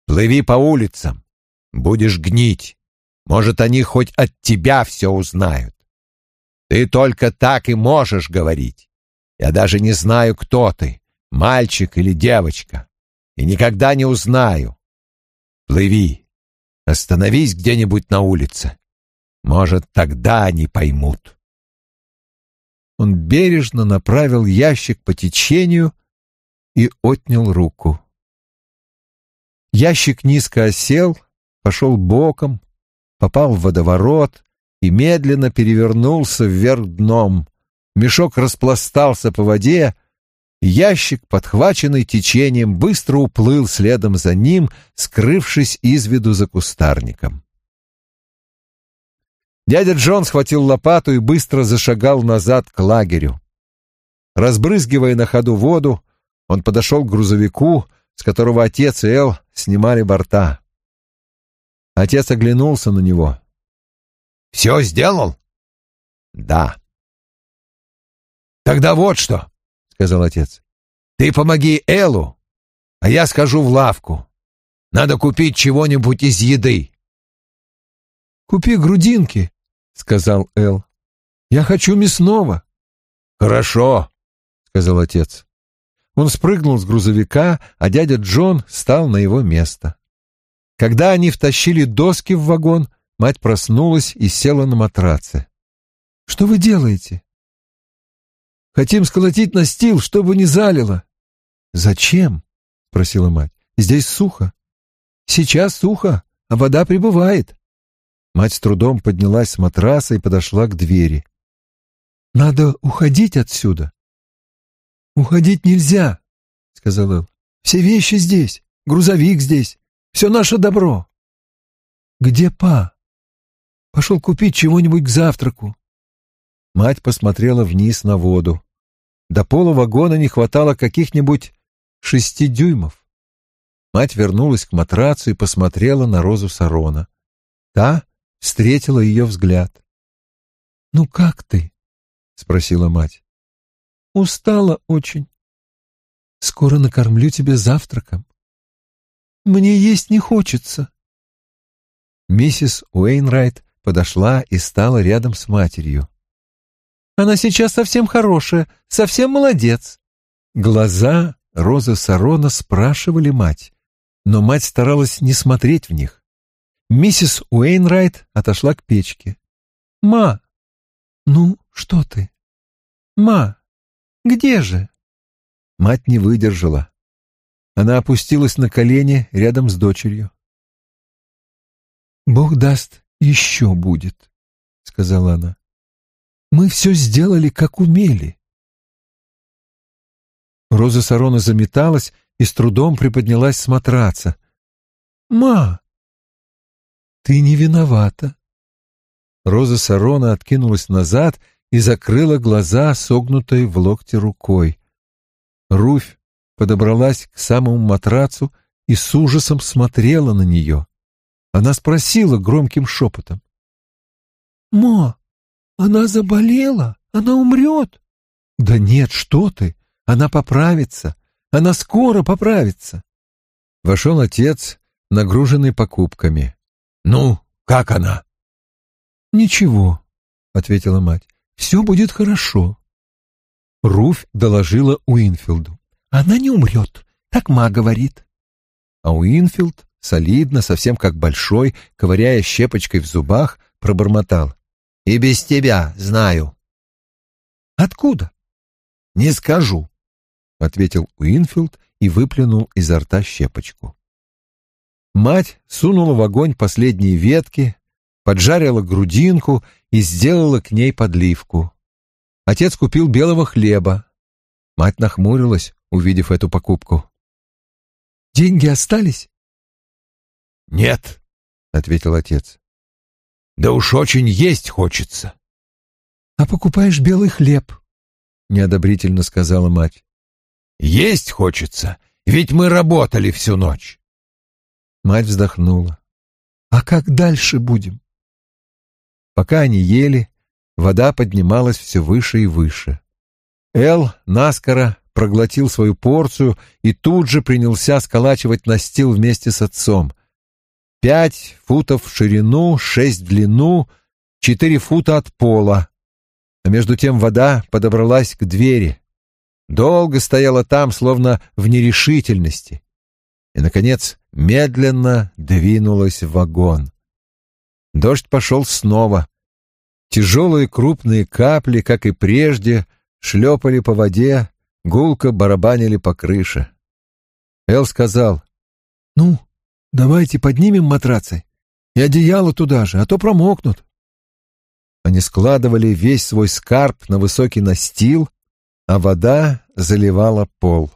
плыви по улицам, будешь гнить, может, они хоть от тебя все узнают. Ты только так и можешь говорить. Я даже не знаю, кто ты, мальчик или девочка, и никогда не узнаю. Плыви, остановись где-нибудь на улице. Может, тогда они поймут. Он бережно направил ящик по течению и отнял руку. Ящик низко осел, пошел боком, попал в водоворот и медленно перевернулся вверх дном. Мешок распластался по воде, ящик, подхваченный течением, быстро уплыл следом за ним, скрывшись из виду за кустарником. Дядя Джон схватил лопату и быстро зашагал назад к лагерю. Разбрызгивая на ходу воду, он подошел к грузовику, с которого отец и Эл снимали борта. Отец оглянулся на него. «Все сделал?» «Да». «Тогда вот что», — сказал отец. «Ты помоги Элу, а я схожу в лавку. Надо купить чего-нибудь из еды». «Купи грудинки», — сказал Эл. «Я хочу мясного». «Хорошо», — сказал отец. Он спрыгнул с грузовика, а дядя Джон стал на его место. Когда они втащили доски в вагон, мать проснулась и села на матраце. «Что вы делаете?» «Хотим сколотить настил, чтобы не залило». «Зачем?» — спросила мать. «Здесь сухо». «Сейчас сухо, а вода прибывает». Мать с трудом поднялась с матраса и подошла к двери. «Надо уходить отсюда». «Уходить нельзя», — сказал Эл. «Все вещи здесь, грузовик здесь, все наше добро». «Где па?» «Пошел купить чего-нибудь к завтраку». Мать посмотрела вниз на воду. До пола вагона не хватало каких-нибудь шести дюймов. Мать вернулась к матрацу и посмотрела на Розу Сарона. Та встретила ее взгляд. «Ну как ты?» — спросила мать. «Устала очень. Скоро накормлю тебя завтраком. Мне есть не хочется». Миссис Уэйнрайт подошла и стала рядом с матерью. «Она сейчас совсем хорошая, совсем молодец». Глаза Розы Сарона спрашивали мать, но мать старалась не смотреть в них. Миссис Уэйнрайт отошла к печке. «Ма, ну, что ты? Ма, где же?» Мать не выдержала. Она опустилась на колени рядом с дочерью. «Бог даст, еще будет», — сказала она. «Мы все сделали, как умели». Роза Сарона заметалась и с трудом приподнялась с матраца. «Ма, ты не виновата. Роза Сарона откинулась назад и закрыла глаза, согнутой в локте рукой. Руфь подобралась к самому матрацу и с ужасом смотрела на нее. Она спросила громким шепотом. «Мо, она заболела? Она умрет?» «Да нет, что ты! Она поправится! Она скоро поправится!» Вошел отец, нагруженный покупками. «Ну, как она?» «Ничего», — ответила мать, — «все будет хорошо». Руфь доложила Уинфилду. «Она не умрет, так ма говорит». А Уинфилд, солидно, совсем как большой, ковыряя щепочкой в зубах, пробормотал. «И без тебя знаю». «Откуда?» «Не скажу», — ответил Уинфилд и выплюнул изо рта щепочку. Мать сунула в огонь последние ветки, поджарила грудинку и сделала к ней подливку. Отец купил белого хлеба. Мать нахмурилась, увидев эту покупку. «Деньги остались?» «Нет», — ответил отец. «Да уж очень есть хочется». «А покупаешь белый хлеб», — неодобрительно сказала мать. «Есть хочется, ведь мы работали всю ночь». Мать вздохнула. «А как дальше будем?» Пока они ели, вода поднималась все выше и выше. Эл наскоро проглотил свою порцию и тут же принялся сколачивать настил вместе с отцом. Пять футов в ширину, шесть в длину, четыре фута от пола. А между тем вода подобралась к двери. Долго стояла там, словно в нерешительности. И, наконец, медленно двинулась в вагон. Дождь пошел снова. Тяжелые крупные капли, как и прежде, шлепали по воде, гулко барабанили по крыше. Эл сказал, «Ну, давайте поднимем матрацы и одеяло туда же, а то промокнут». Они складывали весь свой скарб на высокий настил, а вода заливала пол.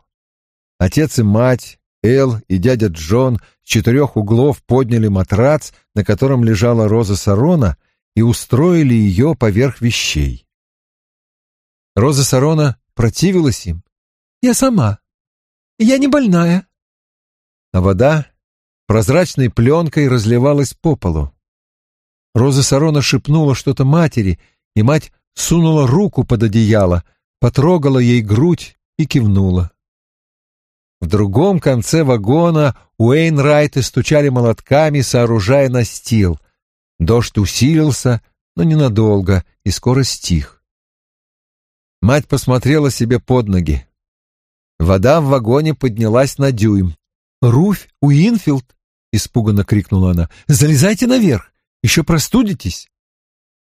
Отец и мать, Эл и дядя Джон с четырех углов подняли матрац, на котором лежала Роза Сарона, и устроили ее поверх вещей. Роза Сарона противилась им. «Я сама. Я не больная». А вода прозрачной пленкой разливалась по полу. Роза Сарона шепнула что-то матери, и мать сунула руку под одеяло, потрогала ей грудь и кивнула. В другом конце вагона Уэйнрайты стучали молотками, сооружая настил. Дождь усилился, но ненадолго, и скоро стих. Мать посмотрела себе под ноги. Вода в вагоне поднялась на дюйм. «Руфь, Уинфилд!» — испуганно крикнула она. «Залезайте наверх! Еще простудитесь!»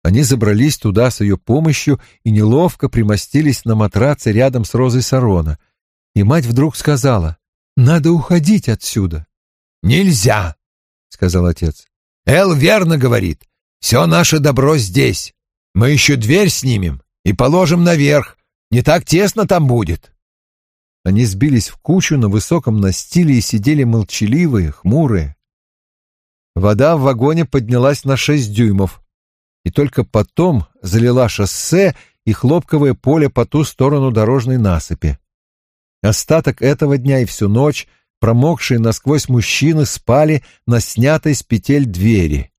Они забрались туда с ее помощью и неловко примостились на матраце рядом с Розой Сарона — и мать вдруг сказала, «Надо уходить отсюда». «Нельзя», — сказал отец. «Эл верно говорит. Все наше добро здесь. Мы еще дверь снимем и положим наверх. Не так тесно там будет». Они сбились в кучу на высоком настиле и сидели молчаливые, хмурые. Вода в вагоне поднялась на шесть дюймов, и только потом залила шоссе и хлопковое поле по ту сторону дорожной насыпи. Остаток этого дня и всю ночь промокшие насквозь мужчины спали на снятой с петель двери.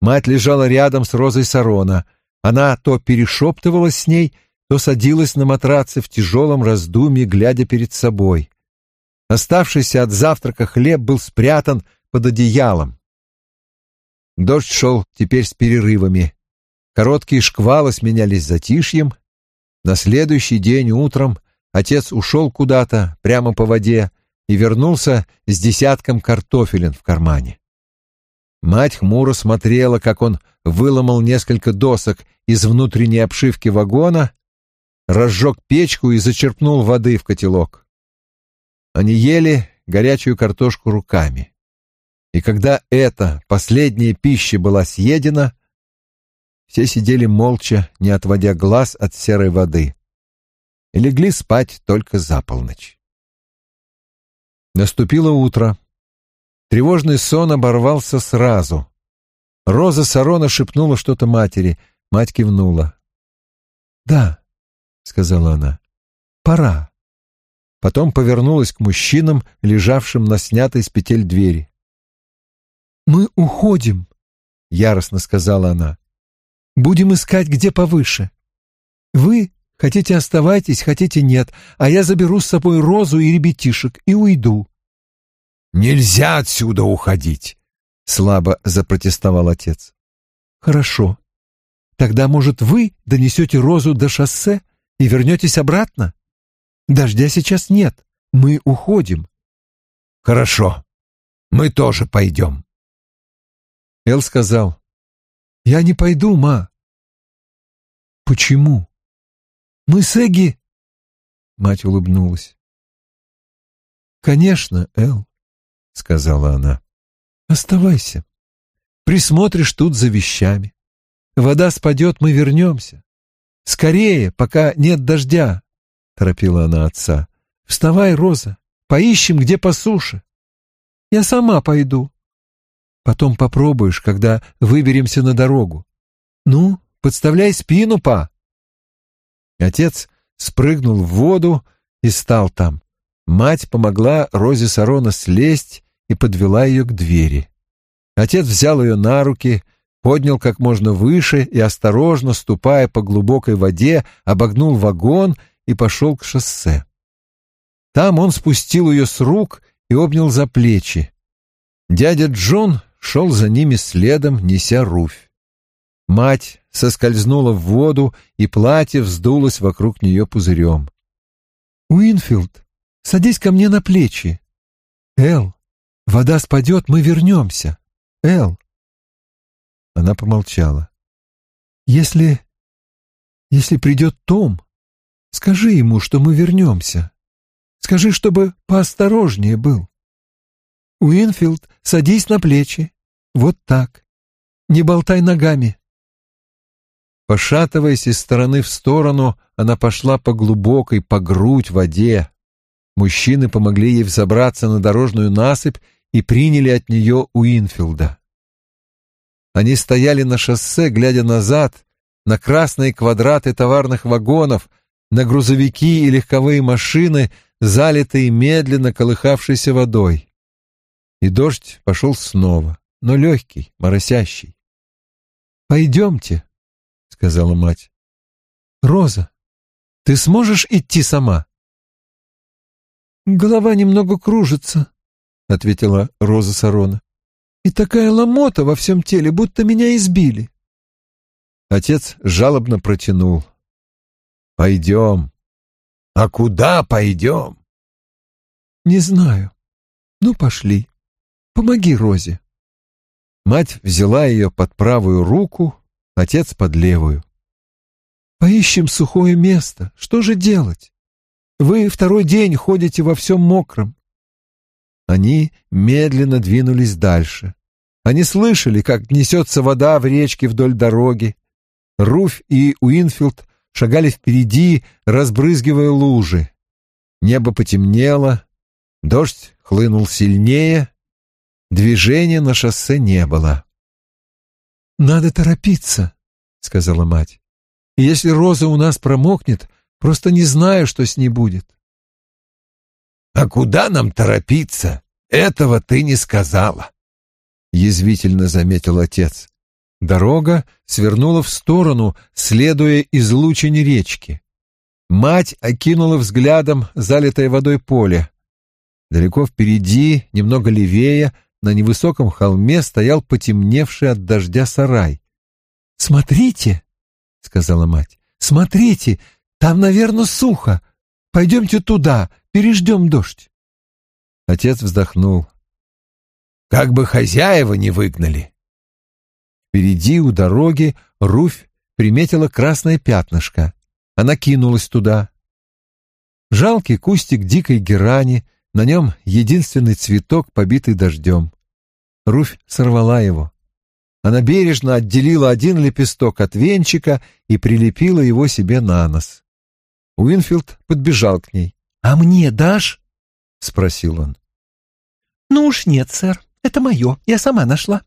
Мать лежала рядом с Розой Сарона. Она то перешептывалась с ней, то садилась на матраце в тяжелом раздумье, глядя перед собой. Оставшийся от завтрака хлеб был спрятан под одеялом. Дождь шел теперь с перерывами. Короткие шквалы сменялись затишьем. На следующий день утром Отец ушел куда-то, прямо по воде, и вернулся с десятком картофелин в кармане. Мать хмуро смотрела, как он выломал несколько досок из внутренней обшивки вагона, разжег печку и зачерпнул воды в котелок. Они ели горячую картошку руками. И когда эта последняя пища была съедена, все сидели молча, не отводя глаз от серой воды и легли спать только за полночь. Наступило утро. Тревожный сон оборвался сразу. Роза Сарона шепнула что-то матери. Мать кивнула. «Да», — сказала она, — «пора». Потом повернулась к мужчинам, лежавшим на снятой с петель двери. «Мы уходим», — яростно сказала она. «Будем искать где повыше. Вы Хотите оставайтесь, хотите нет, а я заберу с собой Розу и ребятишек и уйду». «Нельзя отсюда уходить!» — слабо запротестовал отец. «Хорошо», Тогда, может, вы донесете Розу до шоссе и вернетесь обратно? Дождя сейчас нет, мы уходим. Хорошо, мы тоже пойдем. Эл сказал, я не пойду, ма. Почему? Мы с Эгги... Мать улыбнулась. «Конечно, Эл», — сказала она. «Оставайся. Присмотришь тут за вещами. Вода спадет, мы вернемся. Скорее, пока нет дождя», — торопила она отца. «Вставай, Роза, поищем, где по суше. Я сама пойду. Потом попробуешь, когда выберемся на дорогу. Ну, подставляй спину, па». Отец спрыгнул в воду и стал там. Мать помогла Розе Сарона слезть и подвела ее к двери. Отец взял ее на руки, поднял как можно выше и, осторожно ступая по глубокой воде, обогнул вагон и пошел к шоссе. Там он спустил ее с рук и обнял за плечи. Дядя Джон шел за ними следом, неся руфь. Мать соскользнула в воду, и платье вздулось вокруг нее пузырем. «Уинфилд, садись ко мне на плечи. Эл, вода спадет, мы вернемся. Эл». Она помолчала. «Если... если придет Том, скажи ему, что мы вернемся. Скажи, чтобы поосторожнее был. Уинфилд, садись на плечи. Вот так. Не болтай ногами. Пошатываясь из стороны в сторону, она пошла по глубокой, по грудь воде. Мужчины помогли ей взобраться на дорожную насыпь и приняли от нее Уинфилда. Они стояли на шоссе, глядя назад, на красные квадраты товарных вагонов, на грузовики и легковые машины, залитые медленно колыхавшейся водой. И дождь пошел снова, но легкий, моросящий. «Пойдемте», — сказала мать. «Роза, ты сможешь идти сама?» «Голова немного кружится», — ответила Роза Сарона. «И такая ломота во всем теле, будто меня избили». Отец жалобно протянул. «Пойдем». «А куда пойдем?» «Не знаю. Ну, пошли. Помоги Розе». Мать взяла ее под правую руку, отец под левую. «Поищем сухое место. Что же делать? Вы второй день ходите во всем мокром». Они медленно двинулись дальше. Они слышали, как несется вода в речке вдоль дороги. Руфь и Уинфилд шагали впереди, разбрызгивая лужи. Небо потемнело, дождь хлынул сильнее, движения на шоссе не было. «Надо торопиться», — сказала мать. «Если роза у нас промокнет, просто не знаю, что с ней будет». «А куда нам торопиться? Этого ты не сказала», — язвительно заметил отец. Дорога свернула в сторону, следуя излучине речки. Мать окинула взглядом залитое водой поле. Далеко впереди, немного левее, на невысоком холме стоял потемневший от дождя сарай. «Смотрите!» — сказала мать. «Смотрите! Там, наверное, сухо. Пойдемте туда, переждем дождь». Отец вздохнул. «Как бы хозяева не выгнали!» Впереди у дороги Руфь приметила красное пятнышко. Она кинулась туда. Жалкий кустик дикой герани, на нем единственный цветок, побитый дождем. Руфь сорвала его. Она бережно отделила один лепесток от венчика и прилепила его себе на нос. Уинфилд подбежал к ней. «А мне дашь?» — спросил он. «Ну уж нет, сэр, это мое, я сама нашла».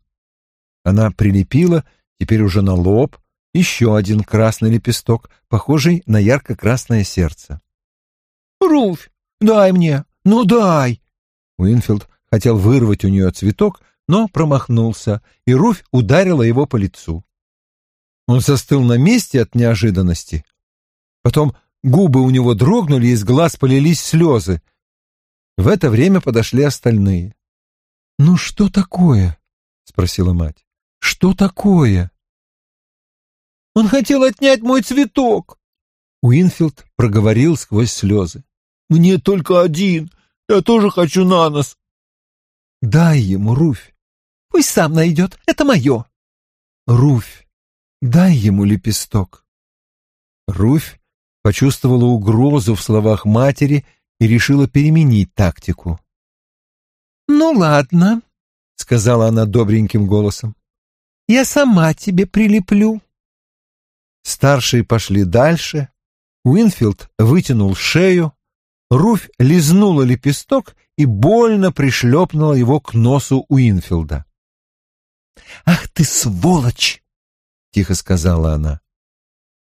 Она прилепила, теперь уже на лоб, еще один красный лепесток, похожий на ярко-красное сердце. «Руфь, дай мне, ну дай!» Уинфилд хотел вырвать у нее цветок, но промахнулся, и Руфь ударила его по лицу. Он застыл на месте от неожиданности. Потом губы у него дрогнули, из глаз полились слезы. В это время подошли остальные. «Ну что такое?» — спросила мать. «Что такое?» Он хотел отнять мой цветок!» Уинфилд проговорил сквозь слезы. «Мне только один. Я тоже хочу на нос». «Дай ему, Руфь. Пусть сам найдет. Это мое». «Руфь, дай ему лепесток». Руфь почувствовала угрозу в словах матери и решила переменить тактику. «Ну ладно», — сказала она добреньким голосом. «Я сама тебе прилеплю». Старшие пошли дальше. Уинфилд вытянул шею. Руфь лизнула лепесток и больно пришлепнула его к носу Уинфилда. «Ах ты сволочь!» — тихо сказала она.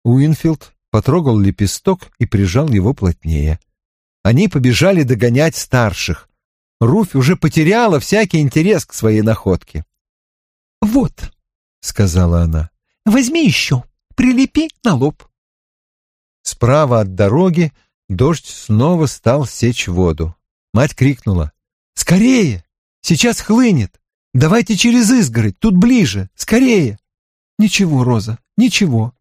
Уинфилд потрогал лепесток и прижал его плотнее. Они побежали догонять старших. Руфь уже потеряла всякий интерес к своей находке. «Вот», — сказала она, — «возьми еще, прилепи на лоб». Справа от дороги дождь снова стал сечь воду. Мать крикнула. «Скорее! Сейчас хлынет! Давайте через изгородь, тут ближе! Скорее!» «Ничего, Роза, ничего!»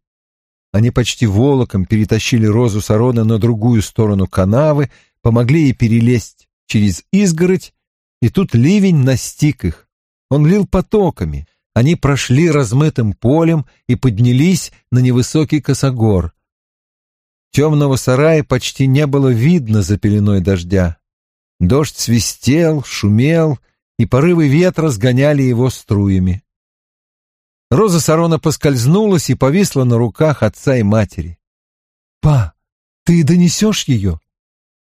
Они почти волоком перетащили Розу Сарона на другую сторону канавы, помогли ей перелезть через изгородь, и тут ливень настиг их. Он лил потоками. Они прошли размытым полем и поднялись на невысокий косогор. Темного сарая почти не было видно за пеленой дождя. Дождь свистел, шумел, и порывы ветра сгоняли его струями. Роза Сарона поскользнулась и повисла на руках отца и матери. «Па, ты донесешь ее?»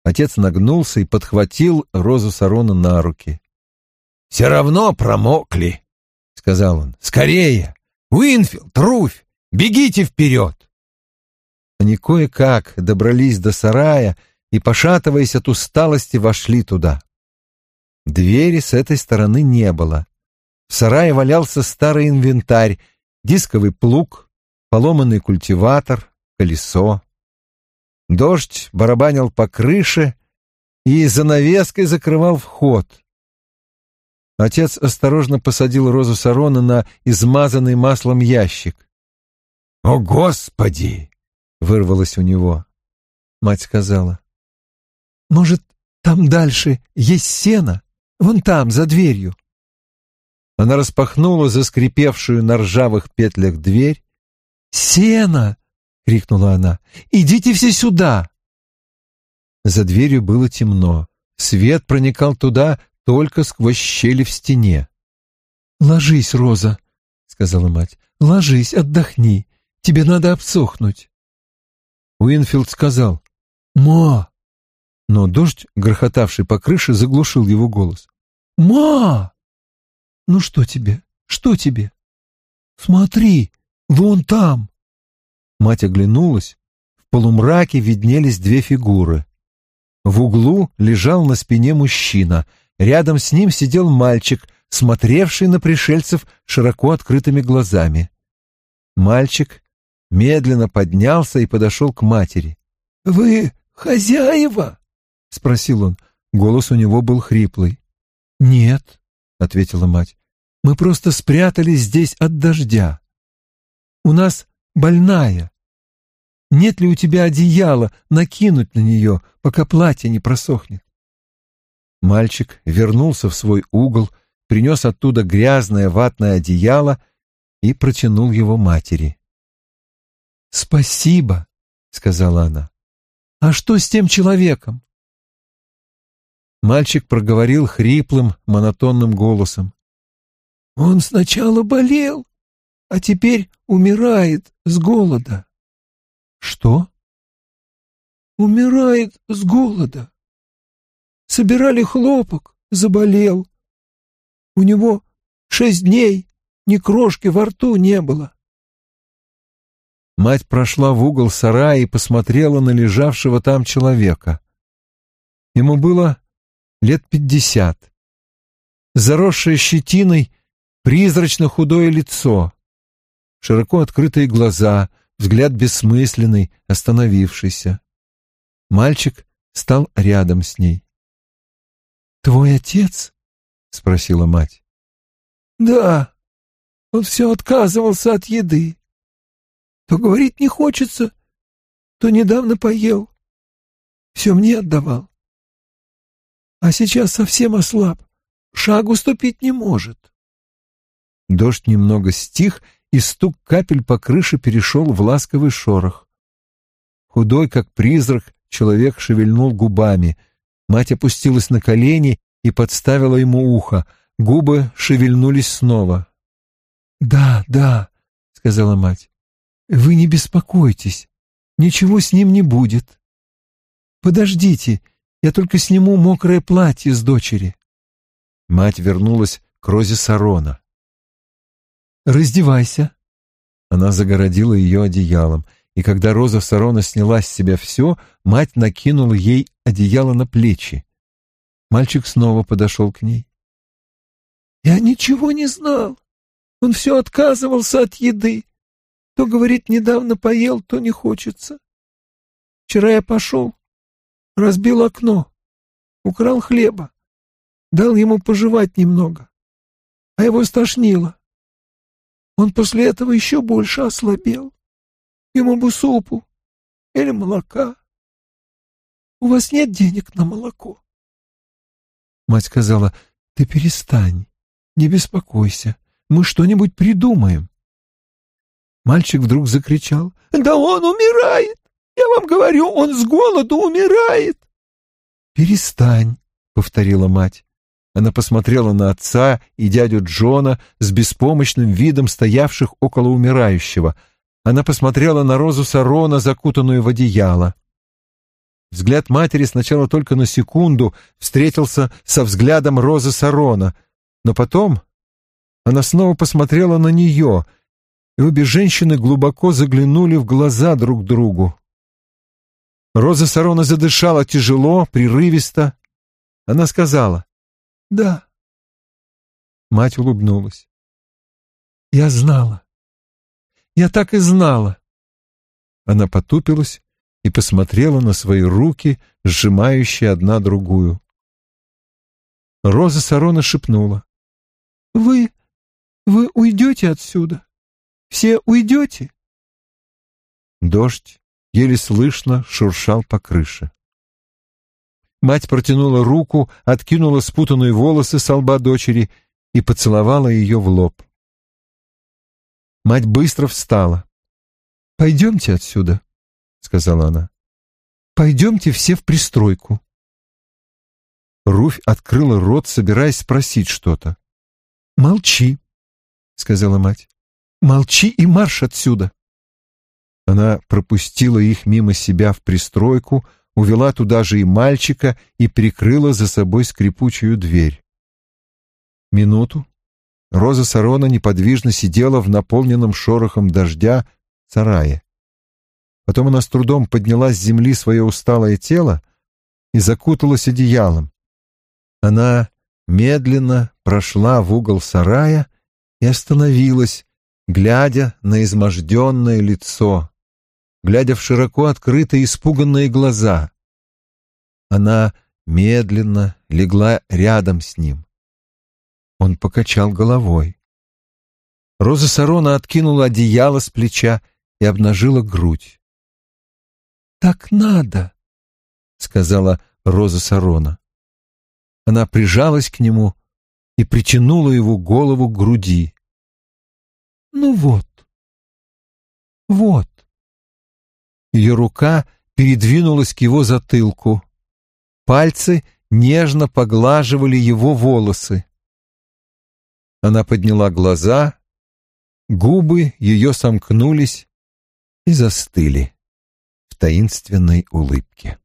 Отец нагнулся и подхватил Розу Сарона на руки. «Все равно промокли», — сказал он. «Скорее! Уинфилд, Руфь, бегите вперед!» Они кое-как добрались до сарая и, пошатываясь от усталости, вошли туда. Двери с этой стороны не было. В сарае валялся старый инвентарь, дисковый плуг, поломанный культиватор, колесо. Дождь барабанил по крыше и занавеской закрывал вход. Отец осторожно посадил Розу Сарона на измазанный маслом ящик. «О, Господи!» — вырвалось у него. Мать сказала. «Может, там дальше есть сено? Вон там, за дверью». Она распахнула заскрипевшую на ржавых петлях дверь. «Сено!» — крикнула она. «Идите все сюда!» За дверью было темно. Свет проникал туда только сквозь щели в стене. «Ложись, Роза», — сказала мать. «Ложись, отдохни. Тебе надо обсохнуть». Уинфилд сказал «Ма!» Но дождь, грохотавший по крыше, заглушил его голос. «Ма!» «Ну что тебе? Что тебе?» «Смотри, вон там!» Мать оглянулась. В полумраке виднелись две фигуры. В углу лежал на спине мужчина. Рядом с ним сидел мальчик, смотревший на пришельцев широко открытыми глазами. Мальчик медленно поднялся и подошел к матери. «Вы хозяева?» — спросил он. Голос у него был хриплый. «Нет», — ответила мать. «Мы просто спрятались здесь от дождя. У нас больная. Нет ли у тебя одеяла накинуть на нее, пока платье не просохнет?» Мальчик вернулся в свой угол, принес оттуда грязное ватное одеяло и протянул его матери. «Спасибо», — сказала она. «А что с тем человеком?» Мальчик проговорил хриплым, монотонным голосом. «Он сначала болел, а теперь умирает с голода». «Что?» «Умирает с голода. Собирали хлопок, заболел. У него шесть дней ни крошки во рту не было. Мать прошла в угол сарая и посмотрела на лежавшего там человека. Ему было лет пятьдесят. Заросшее щетиной, призрачно худое лицо, широко открытые глаза, взгляд бессмысленный, остановившийся. Мальчик стал рядом с ней. «Твой отец?» — спросила мать. «Да, он все отказывался от еды. То говорить не хочется, то недавно поел. Все мне отдавал. А сейчас совсем ослаб, шагу ступить не может. Дождь немного стих, и стук капель по крыше перешел в ласковый шорох. Худой, как призрак, человек шевельнул губами. Мать опустилась на колени и подставила ему ухо. Губы шевельнулись снова. «Да, да», — сказала мать, — «вы не беспокойтесь, ничего с ним не будет. Подождите, я только сниму мокрое платье с дочери». Мать вернулась к Розе Сарона. «Раздевайся». Она загородила ее одеялом, и когда Роза Сарона сняла с себя все, мать накинула ей одеяло на плечи. Мальчик снова подошел к ней. «Я ничего не знал. Он все отказывался от еды. То, говорит, недавно поел, то не хочется. Вчера я пошел, разбил окно, украл хлеба, дал ему пожевать немного, а его стошнило. Он после этого еще больше ослабел. Ему бы супу или молока. У вас нет денег на молоко? Мать сказала, ты перестань, не беспокойся, мы что-нибудь придумаем. Мальчик вдруг закричал, да он умирает! Я вам говорю, он с голоду умирает. Перестань, повторила мать. Она посмотрела на отца и дядю Джона с беспомощным видом стоявших около умирающего. Она посмотрела на Розу Сарона, закутанную в одеяло. Взгляд матери сначала только на секунду встретился со взглядом Розы Сарона, но потом она снова посмотрела на нее, и обе женщины глубоко заглянули в глаза друг другу. Роза Сарона задышала тяжело, прерывисто. Она сказала, да. Мать улыбнулась. Я знала. Я так и знала. Она потупилась и посмотрела на свои руки, сжимающие одна другую. Роза Сарона шепнула. «Вы... вы уйдете отсюда? Все уйдете?» Дождь еле слышно шуршал по крыше. Мать протянула руку, откинула спутанные волосы с лба дочери и поцеловала ее в лоб. Мать быстро встала. «Пойдемте отсюда», — сказала она. «Пойдемте все в пристройку». Руфь открыла рот, собираясь спросить что-то. «Молчи», — сказала мать. «Молчи и марш отсюда». Она пропустила их мимо себя в пристройку, увела туда же и мальчика и прикрыла за собой скрипучую дверь. Минуту Роза Сарона неподвижно сидела в наполненном шорохом дождя сарае. Потом она с трудом подняла с земли свое усталое тело и закуталась одеялом. Она медленно прошла в угол сарая и остановилась, глядя на изможденное лицо глядя в широко открытые испуганные глаза. Она медленно легла рядом с ним. Он покачал головой. Роза Сарона откинула одеяло с плеча и обнажила грудь. «Так надо», — сказала Роза Сарона. Она прижалась к нему и притянула его голову к груди. «Ну вот, вот, ее рука передвинулась к его затылку. Пальцы нежно поглаживали его волосы. Она подняла глаза, губы ее сомкнулись и застыли в таинственной улыбке.